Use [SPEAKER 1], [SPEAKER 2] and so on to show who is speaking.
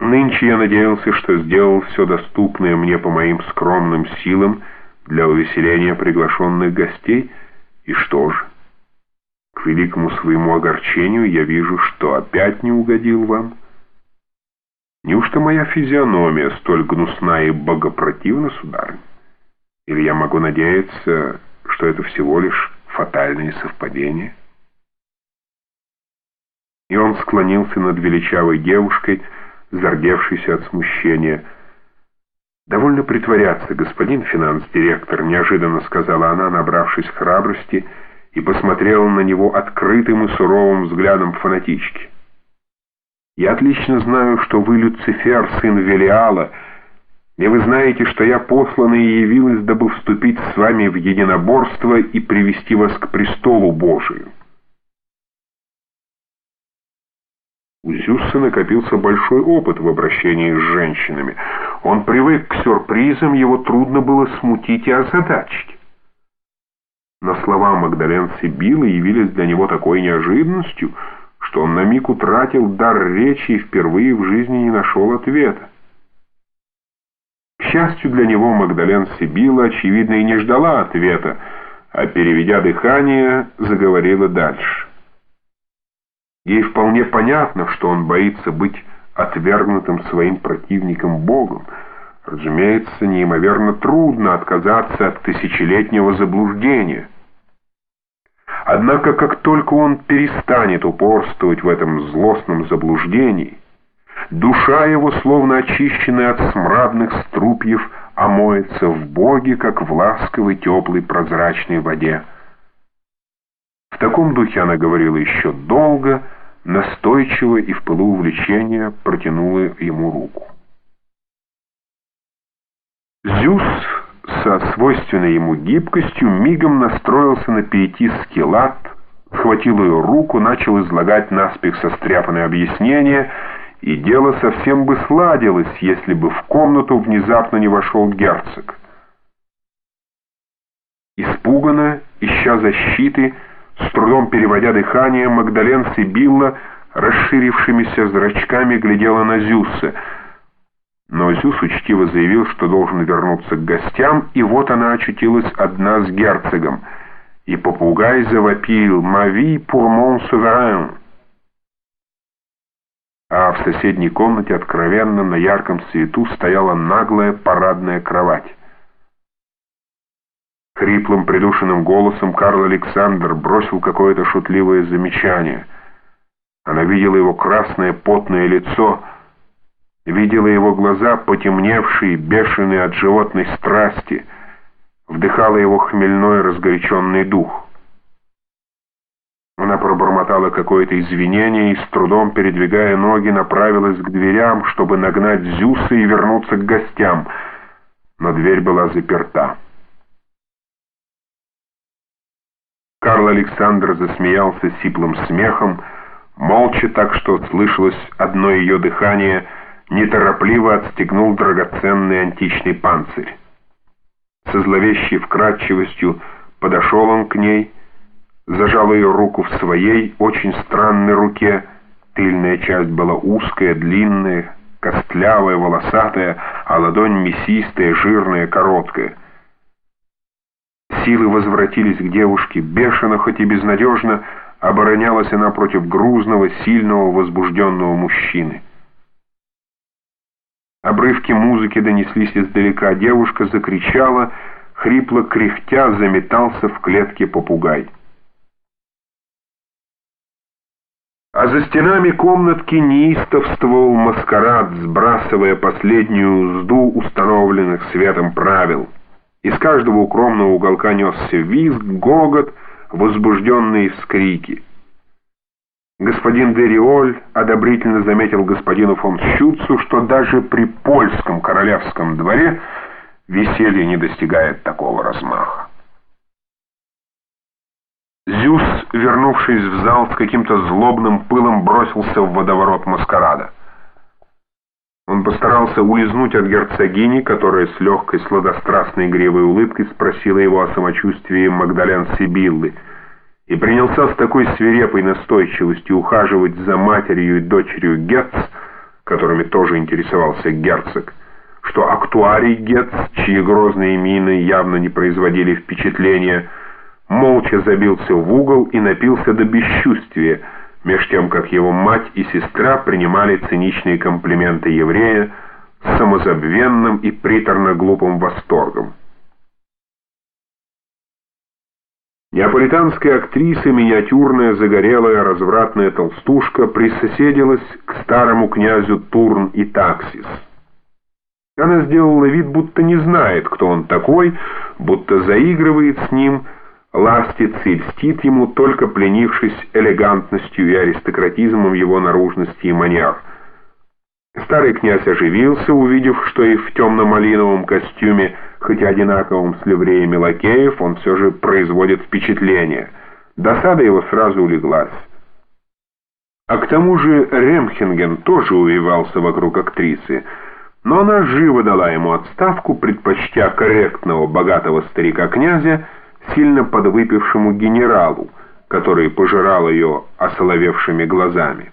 [SPEAKER 1] Нынче я надеялся, что сделал все доступное мне по моим скромным силам для увеселения приглашенных гостей, и что же? К великому своему огорчению я вижу, что опять не угодил вам. Неужто моя физиономия столь гнусна и богопротивна, сударь? Или я могу надеяться, что это всего лишь фатальные совпадения? И он склонился над величавой девушкой, зардевшейся от смущения. «Довольно притворяться, господин финанс-директор», — неожиданно сказала она, набравшись храбрости, и посмотрела на него открытым и суровым взглядом фанатички. «Я отлично знаю, что вы Люцифер, сын Велиала, и вы знаете, что я послана и явилась, дабы вступить с вами в единоборство и привести вас к престолу Божию». У Зюсса накопился большой опыт в обращении с женщинами. Он привык к сюрпризам, его трудно было смутить и озадачить. Но слова Магдален Сибилы явились для него такой неожиданностью, что он на миг утратил дар речи и впервые в жизни не нашел ответа. К счастью для него, Магдален Сибила, очевидно, и не ждала ответа, а, переведя дыхание, заговорила дальше. Ей вполне понятно, что он боится быть отвергнутым своим противником Богом. Разумеется, неимоверно трудно отказаться от тысячелетнего заблуждения. Однако, как только он перестанет упорствовать в этом злостном заблуждении, душа его, словно очищенная от смрадных струпьев, омоется в Боге, как в ласковой, теплой, прозрачной воде. Таком духе она говорила еще долго, настойчиво и в пылу увлечения протянула ему руку. Зюс со свойственной ему гибкостью мигом настроился на пиетистский лад, схватил ее руку, начал излагать наспех состряпанное объяснение, и дело совсем бы сладилось, если бы в комнату внезапно не вошел герцог. Испуганно, ища защиты, с трудом переводя дыхание, Магдален Сибилла расширившимися зрачками глядела на Зюса. Но Зюс учтиво заявил, что должен вернуться к гостям, и вот она очутилась одна с герцогом. И попугай завопил «Мави pour mon souverain!» А в соседней комнате откровенно на ярком свету стояла наглая парадная кровать. Хриплым придушенным голосом Карл Александр бросил какое-то шутливое замечание. Она видела его красное потное лицо, видела его глаза, потемневшие, бешеные от животной страсти, вдыхала его хмельной разгоряченный дух. Она пробормотала какое-то извинение и, с трудом передвигая ноги, направилась к дверям, чтобы нагнать Зюса и вернуться к гостям, но дверь была заперта. Карл Александр засмеялся сиплым смехом, молча так, что слышалось одно ее дыхание, неторопливо отстегнул драгоценный античный панцирь. Со зловещей вкрадчивостью подошел он к ней, зажал ее руку в своей очень странной руке, тыльная часть была узкая, длинная, костлявая, волосатая, а ладонь мясистая, жирная, короткая — Силы возвратились к девушке. Бешено, хоть и безнадежно, оборонялась она против грузного, сильного, возбужденного мужчины. Обрывки музыки донеслись издалека. Девушка закричала, хрипло кряхтя заметался в клетке попугай. А за стенами комнатки неистовствовал маскарад, сбрасывая последнюю узду установленных светом правил. Из каждого укромного уголка несся визг, гогот, возбужденные вскрики. Господин Дериоль одобрительно заметил господину фон Щуцу, что даже при польском королевском дворе веселье не достигает такого размаха. Зюс, вернувшись в зал с каким-то злобным пылом, бросился в водоворот маскарада. Постарался улизнуть от герцогини, которая с легкой сладострастной игривой улыбкой спросила его о самочувствии Магдален Сибиллы, и принялся с такой свирепой настойчивостью ухаживать за матерью и дочерью Гетц, которыми тоже интересовался герцог, что актуарий Гетц, чьи грозные мины явно не производили впечатления, молча забился в угол и напился до бесчувствия, меж тем, как его мать и сестра принимали циничные комплименты еврея с самозабвенным и приторно-глупым восторгом. Неаполитанская актриса, миниатюрная, загорелая, развратная толстушка, присоседилась к старому князю Турн и Таксис. Она сделала вид, будто не знает, кто он такой, будто заигрывает с ним, ластится и льстит ему, только пленившись элегантностью и аристократизмом его наружности и манер. Старый князь оживился, увидев, что и в темно-малиновом костюме – хотя одинаковым с ливреями лакеев, он все же производит впечатление. Досада его сразу улеглась. А к тому же Ремхенген тоже увивался вокруг актрисы, но она живо дала ему отставку, предпочтя корректного богатого старика-князя сильно подвыпившему генералу, который пожирал ее осоловевшими глазами.